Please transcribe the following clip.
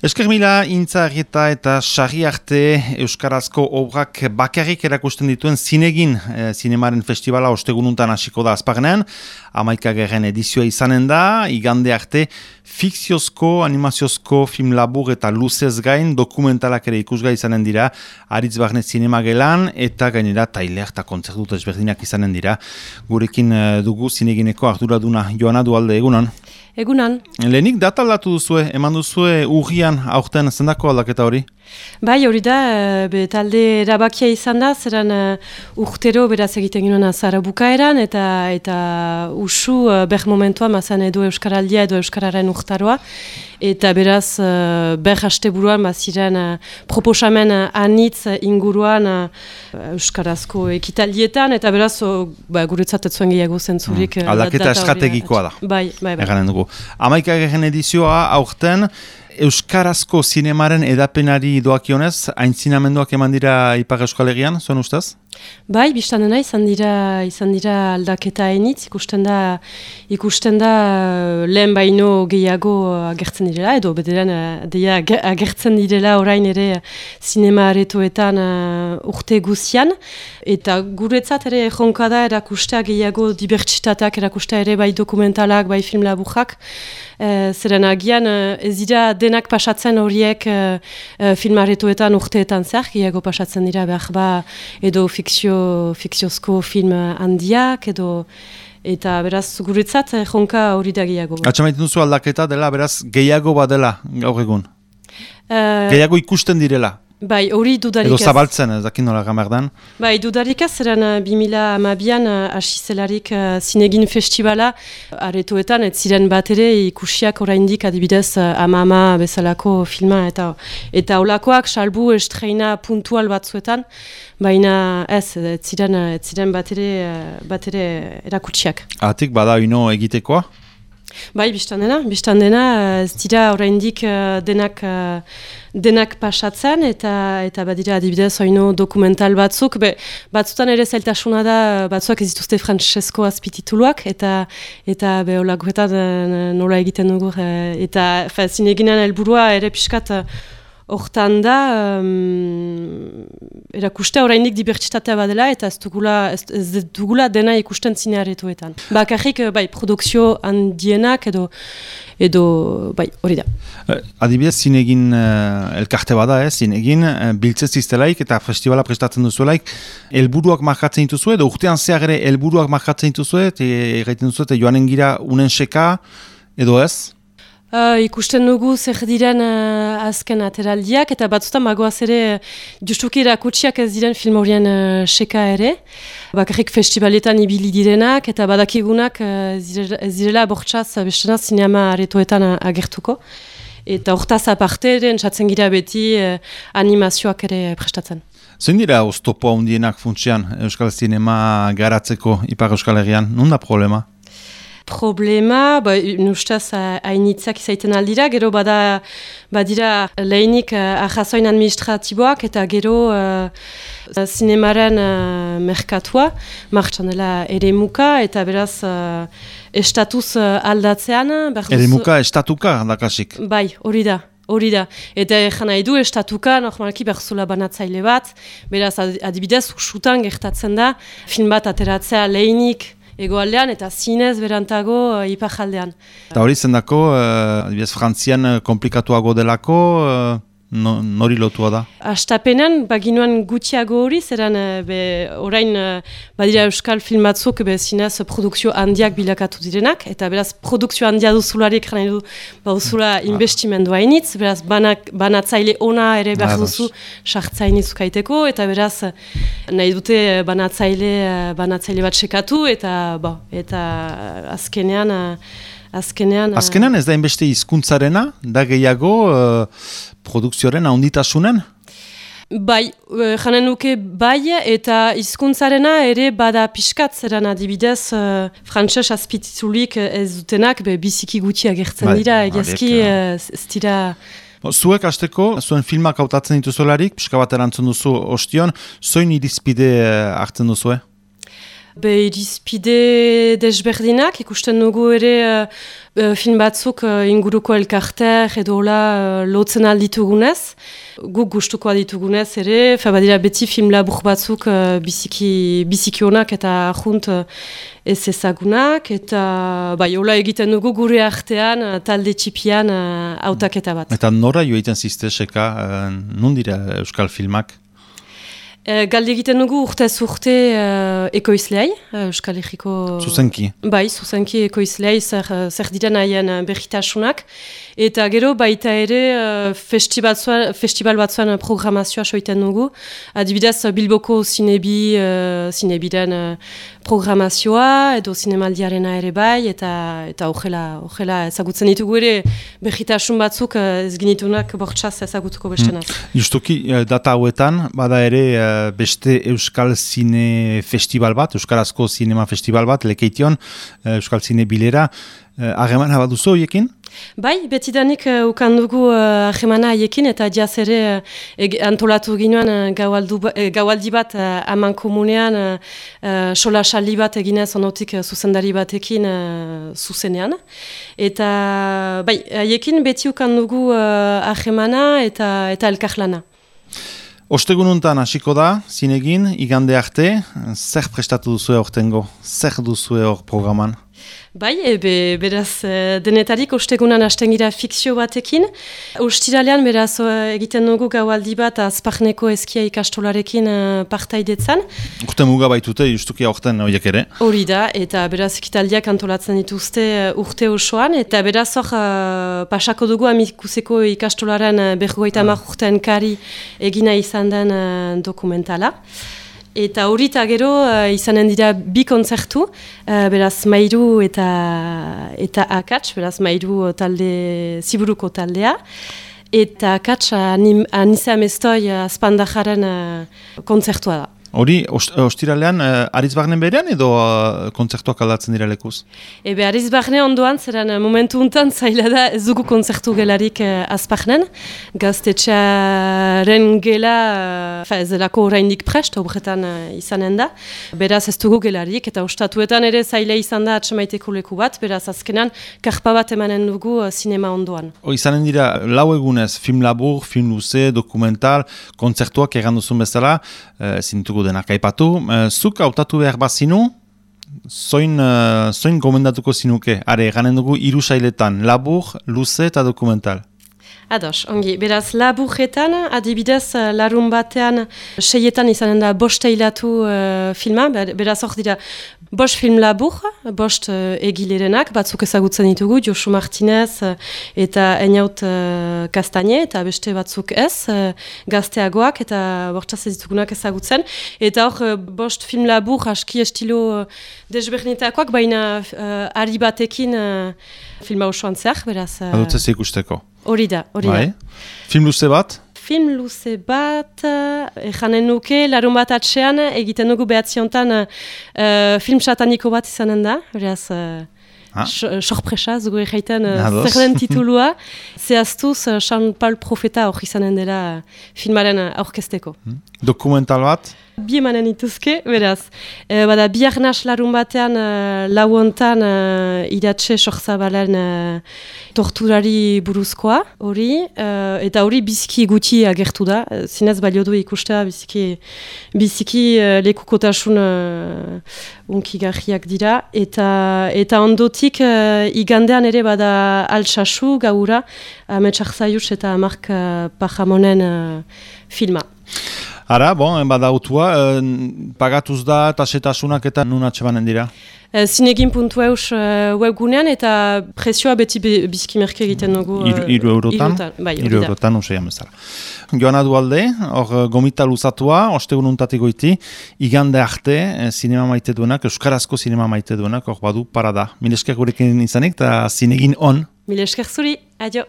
Esker mila intzarrieta eta sarri arte Euskarazko obrak bakarrik erakusten dituen zinegin e, zinemaren festivala ostegununtan hasiko da azpagnean. Amaika gerren edizioa izanen da, igande arte fikziozko, animaziozko film labur eta luzez gain dokumentalak ere ikusga izanen dira Aritz Barnet zinema gelan eta gainera tailer eta kontzertut ezberdinak izanen dira. Gurekin e, dugu zinegineko arduraduna joana dualde egunan. Egunan. Lehenik data aldatu duzue, eman duzue urrian aurten zendako aldaketa hori? Bai, hori da, eh, be, talde erabakia izan da, zeran uh, urtero beraz egiten ginoen azara bukaeran, eta eta usu uh, ber momentua mazan edo Euskaraldia edo Euskararen urtaroa, eta beraz uh, ber haste buruan baziren uh, proposamen uh, anitz inguruan uh, Euskarazko ekitaldietan, eta beraz uh, ba, guretzat ez zuen gehiago zentzurik. Hmm. Aldaketa estrategikoa da. Bai, bai, bai. Eganen dugu. Amaika edizioa aurten, Euskarazko zinemaren edapenari doakionez, aintzinamenduak eman dira Ipar Euskal Herrian, zuen ustez? Bai, biztan dena, izan dira, izan dira aldaketa enitz, ikusten da, ikusten da lehen baino gehiago agertzen direla, edo bederen deia agertzen direla orain ere zinema aretoetan uh, urte guzian, eta guretzat ere jonka da erakustea gehiago dibertsitateak erakustea ere bai dokumentalak, bai film laburrak, uh, zeren agian uh, ez dira denak pasatzen horiek uh, uh, filmaretoetan urteetan zer, gehiago pasatzen dira behar ba edo fikzio, fikziozko film handiak edo eta beraz guretzat eh, jonka hori da gehiago. Atxamaiten duzu aldaketa dela, beraz gehiago badela gaur egun? Uh, gehiago ikusten direla? Bai, hori dudarik. Edo zabaltzen, ez nola gamerdan. Bai, dudarik ez, zeran uh, 2000 amabian uh, asizelarik uh, zinegin festivala aretoetan, ez ziren bat ere ikusiak oraindik adibidez uh, ama-ama bezalako filma eta eta olakoak salbu estreina puntual batzuetan, baina ez, ez ziren, ez ziren bat ere, bat ere erakutsiak. Atik bada ino egitekoa? Bai, biztan dena, biztan dena, ez dira oraindik uh, denak, uh, denak pasatzen, eta eta badira adibidez oino dokumental batzuk, be, batzutan ere zailtasuna da, batzuak ez dituzte frantsesko azpitituluak, eta eta be, olakoetan uh, nola egiten dugu, eta fa, zineginen helburua ere pixkat, Hortan da, um, erakustea oraindik dibertsitatea badela eta ez dugula, ez, ez dugula dena ikusten zinearetoetan. Bakarrik, eh, bai, produkzio handienak edo, edo bai, hori da. Uh, adibidez, zinegin uh, elkarte bada, eh, zinegin, uh, biltzez iztelaik eta festivala prestatzen duzuelaik, helburuak markatzen dituzu edo urtean zehar ere helburuak markatzen dituzu eta egiten duzu eta joanen gira unen seka edo ez? Uh, ikusten dugu zer diren uh, azken ateraldiak eta batzutan bagoaz ere justuki erakutsiak ez diren film horien uh, seka ere. Bakarrik festivaletan ibili direnak eta badakigunak uh, ez direla bortxaz bestena zinema aretoetan agertuko. Eta hortaz aparte ere entzatzen gira beti animazioak ere prestatzen. Zein dira oztopo handienak funtsian Euskal Zinema garatzeko Ipar Euskal Herrian? Nunda problema? Problema, ba, nustaz hainitzak izaiten aldira, gero bada badira lehenik uh, ahazoin administratiboak eta gero uh, zinemaren uh, merkatua, martxan dela ere muka eta beraz uh, estatuz uh, aldatzean. Ere muka estatuka dakasik? Bai, hori da. Hori da, eta egin nahi du, estatuka, normalki berzula banatzaile bat, beraz adibidez, usutan gertatzen da, film bat ateratzea lehenik, egoaldean eta zinez berantago uh, ipajaldean. Eta hori zendako, uh, frantzian uh, komplikatuago delako, uh, no, nori lotua da? Astapenan, baginuan gutxiago hori, zeran be, orain badira euskal filmatzuk be, zinez produkzio handiak bilakatu direnak, eta beraz produkzio handia duzularik nahi du bauzula ah. investimendua initz, beraz banak, banatzaile ona ere behar duzu sartzainitz kaiteko, eta beraz nahi dute eh, banatzaile, eh, banatzaile bat sekatu eta bo, eta azkenean azkenean azkenean ez da inbeste hizkuntzarena da gehiago uh, produkzioaren ahonditasunen Bai, janen nuke bai, eta hizkuntzarena ere bada pixkat, zeran adibidez, uh, frantxas azpititulik ez dutenak, be, biziki gutxi agertzen bai, dira, egizki, ez dira... Zuek hasteko, zuen filmak hautatzen dituzularik, pixka bat erantzun duzu ostion, zoin irizpide eh, hartzen duzu, Be irizpide desberdinak, ikusten dugu ere uh, film batzuk uh, inguruko elkarter edo hola uh, lotzen alditugunez. Guk gustuko ditugunez ere, fa badira beti film labur batzuk biziki, biziki honak eta junt ez ezagunak. Eta bai, hola egiten dugu gure artean talde txipian uh, autaketa bat. Eta nora joiten ziste, seka, uh, nundira Euskal Filmak? E, galdi egiten dugu urte urte uh, ekoizleai, uh, Euskal Herriko... Zuzenki. Bai, zuzenki ekoizleai zer, zer diren haien berritasunak. Eta gero baita ere uh, festival, festival batzuan programazioa soiten dugu. Adibidez Bilboko zinebi, uh, zinebiren uh, programazioa edo zinemaldiarena ere bai eta eta horrela ezagutzen ditugu ere berritasun batzuk ez ginitunak bortxaz ezagutuko bestenaz. Hmm. Justuki data hauetan, bada ere beste Euskal Zine Festival bat, Euskarazko Zinema Festival bat, lekeition, Euskal Zine Bilera, hageman uh, duzu horiekin? Bai, betidanik uh, ukandugu uh, ahemana haiekin eta diaz ere uh, antolatu ginoan uh, gaualdi bat uh, aman komunean uh, uh, sola bat eginez onotik uh, zuzendari batekin uh, zuzenean. Eta bai, haiekin beti ukandugu uh, ahemana eta, eta elkarlana. Ostegununtan hasiko da, zinegin, igande arte, zer prestatu duzu hortengo, zer duzu hor programan? Bai, ebe, beraz, eh, denetarik ostegunan hasten gira fikzio batekin. Ostiralean, beraz, egiten dugu gaualdi bat azparneko eskia ikastolarekin uh, partaidetzan. Urte muga baitute, justuki aurten horiek ere. Hori da, eta beraz, ekitaldiak antolatzen dituzte urte osoan, eta beraz, hor, uh, pasako dugu amikuseko ikastolaren bergoita ah. urtean kari egina izan den dokumentala. Eta hori eta gero uh, izanen dira bi kontzertu, uh, beraz mairu eta, eta akats, beraz mairu talde, ziburuko taldea. Eta akats anizea mestoi uh, azpandajaren uh, kontzertua da. Hori, ostiralean, uh, Ariz Barnen berean edo uh, kontzertuak aldatzen dira lekuz? Ebe, Ariz Barne ondoan, zeran momentu untan zaila da ez dugu kontzertu gelarik uh, azparnen. Gaztetxaren gela, uh, ez delako oraindik prest, obretan uh, izanen da. Beraz ez dugu gelarik, eta ostatuetan ere zaila izan da atxamaiteko leku bat, beraz azkenan karpa bat emanen dugu uh, sinema ondoan. O, izanen dira, lau egunez, film labur, film luze, dokumental, kontzertuak eganduzun bezala, uh, zintuko denak aipatu. Uh, zuk hautatu behar bazinu, zoin, uh, zoin gomendatuko zinuke? Are, ganen dugu iru sailetan, labur, luze eta dokumental. Ados, ongi, beraz, laburretan, adibidez, eh, larun batean, seietan izanen da bost eilatu uh, filma, beraz hor dira, bost film labur, bost uh, egilerenak, batzuk ezagutzen ditugu, Josu Martinez uh, eta Einaut uh, Kastanie, eta beste batzuk ez, uh, gazteagoak, eta bortzaz ditugunak ezagutzen, eta hor, uh, bost film labur, aski estilo uh, desbernetakoak, baina uh, ari batekin uh, filma osoan zehar, beraz... Uh, Adutzez ikusteko. Hori da, hori da. Bai. Film luze bat? Film luze bat, janen nuke, larun bat atxean, egiten dugu behatziontan uh, film sataniko bat izanen da, horiaz, uh, ah. sorpresa, zugu egiten uh, zer den titulua, zehaztuz, uh, Jean Paul Profeta hori izanen dela filmaren aurkesteko. Hmm. Dokumental bat? bi emanen ituzke, beraz. E, bada, bi arnaz larun batean, uh, lau ontan, uh, idatxe sorzabalen uh, torturari buruzkoa, hori, uh, eta hori biziki guti agertu da, zinez balio du ikustea, biziki, biziki uh, lekukotasun uh, unkigarriak dira, eta, eta ondotik, uh, igandean ere bada altsasu gaura, ametsak zaius eta Mark uh, Pajamonen uh, filma. Ara, bon, bada autua, eh, pagatuz da, tasetasunak eta nun atsebanen dira? E, zinegin puntu eus uh, webgunean eta presioa beti bizki merke egiten dugu. Uh, iru, eurotan? Bai, iru eurotan, usai amezara. Joana dualde, hor gomita luzatua, ostegun untatik goiti, igande arte, sinema maite duenak, euskarazko sinema maite duenak, hor badu parada. Mileskak gurekin izanik eta zinegin on. Mileskak zuri, adio.